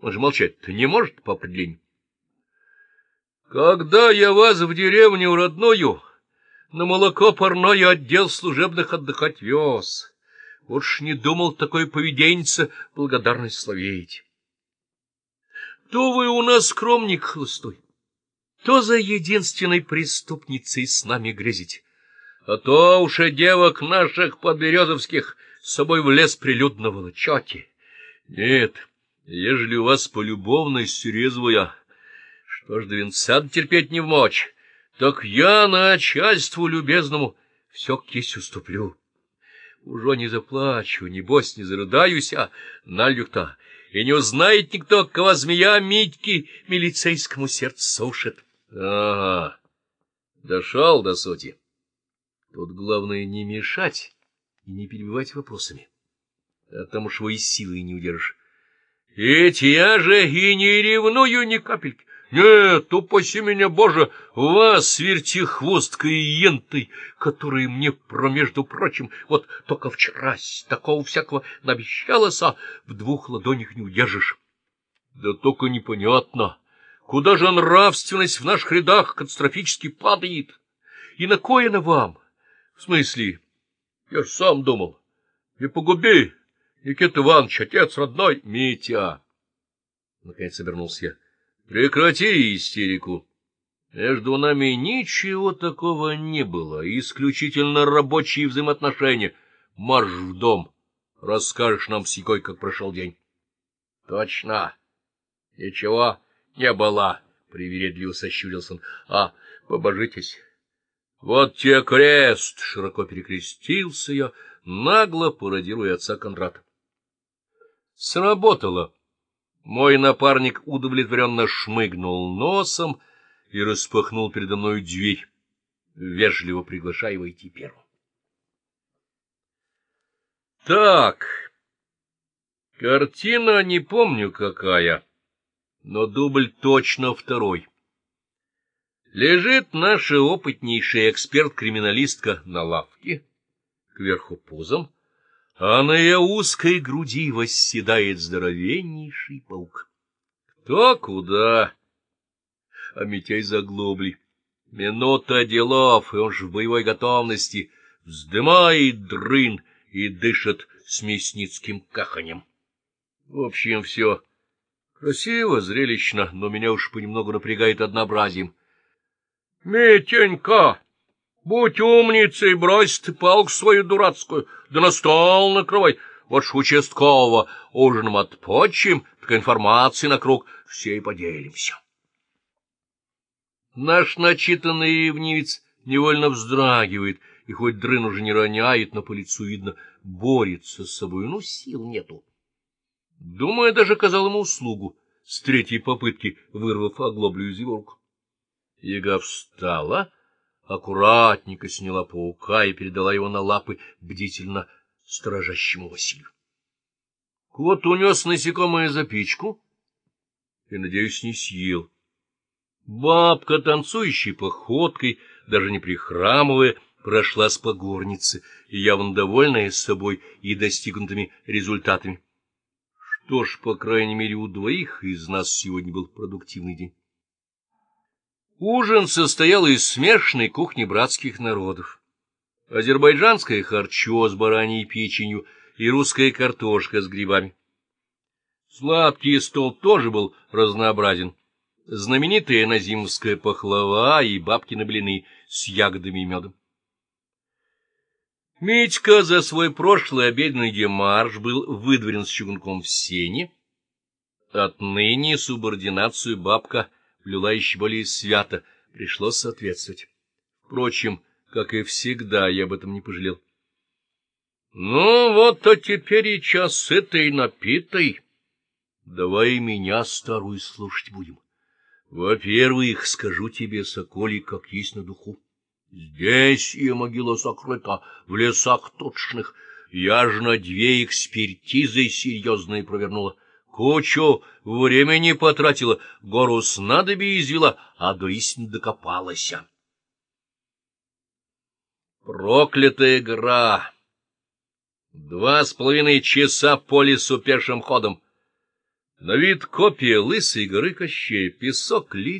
Он же молчать-то не может по определению. Когда я вас в деревню родную на молоко парное отдел служебных отдыхать вез, уж не думал такой поведенница благодарность словеять. То вы у нас скромник холостой, то за единственной преступницей с нами грезите, а то уж и девок наших подберезовских с собой в лес прилюдно волочете. Нет, ежели у вас полюбовность резвая, что ж до венца терпеть не в мочь, так я начальству любезному все кисть уступлю. Уже не заплачу, небось не зарыдаюсь, а налью-то, и не узнает никто, кого змея Митьки милицейскому сердцу сушит. Ага, дошел до сути. Тут главное не мешать и не перебивать вопросами, а там уж вы и силой не удержишь. Ведь я же и не ревную ни капельки. Нет, упаси меня, Боже, вас, вертихвосткой и ентой, которые мне, про между прочим, вот только вчера такого всякого наобещалась, а в двух ладонях не удержишь. Да только непонятно, куда же нравственность в наших рядах катастрофически падает? И на кое на вам? В смысле, я ж сам думал, не погуби, Никита Иванович, отец родной, Митя. Наконец обернулся я. Прекрати истерику. Между нами ничего такого не было, исключительно рабочие взаимоотношения. Марш в дом, расскажешь нам с Якой, как прошел день. — Точно. Ничего не было, — привередливо сощурился он. — А, побожитесь. — Вот тебе крест! — широко перекрестился я, нагло пародируя отца Кондрата. Сработало. Мой напарник удовлетворенно шмыгнул носом и распахнул передо мной дверь, вежливо приглашая войти первым. Так, картина не помню какая, но дубль точно второй. Лежит наша опытнейшая эксперт-криминалистка на лавке, кверху пузом, а на ее узкой груди восседает здоровеннейший паук. Кто куда? А Митяй заглобли. Минута делов, и он же в боевой готовности вздымает дрын и дышит с мясницким каханем. В общем, все красиво, зрелищно, но меня уж понемногу напрягает однообразием. — Митенька! Будь умницей, брось ты палку свою дурацкую, да на стол накрывай. Вот ж участкового ужином отпочим, так информации на круг, все и поделимся. Наш начитанный ревнивец невольно вздрагивает, и хоть дрын уже не роняет, но по лицу видно, борется с собой, ну, сил нету. Думаю, даже оказал ему услугу, с третьей попытки вырвав оглоблю из его рук. Яга встала аккуратненько сняла паука и передала его на лапы бдительно сторожащему Василию. Кот унес насекомое за печку и, надеюсь, не съел. Бабка, танцующей походкой, даже не прихрамывая, прошла с погорницы, явно довольная собой и достигнутыми результатами. Что ж, по крайней мере, у двоих из нас сегодня был продуктивный день. Ужин состоял из смешанной кухни братских народов. Азербайджанское харчо с бараньей печенью и русская картошка с грибами. Сладкий стол тоже был разнообразен. Знаменитая назимовская пахлава и бабкины блины с ягодами и медом. Митька за свой прошлый обеденный демарш был выдворен с чугунком в сене. Отныне субординацию бабка — влила еще более свято, пришлось соответствовать. Впрочем, как и всегда, я об этом не пожалел. — Ну, вот, а теперь и час сытой напитой. Давай меня, старую, слушать будем. Во-первых, скажу тебе, Соколий, как есть на духу. Здесь и могила сокрыта, в лесах точных. Я ж на две экспертизы серьезные провернула. Кучу времени потратила, гору снадобий извела, а до истины докопалась. Проклятая гора! Два с половиной часа по лесу пешим ходом. На вид копия лысой горы Кощея, песок лидии.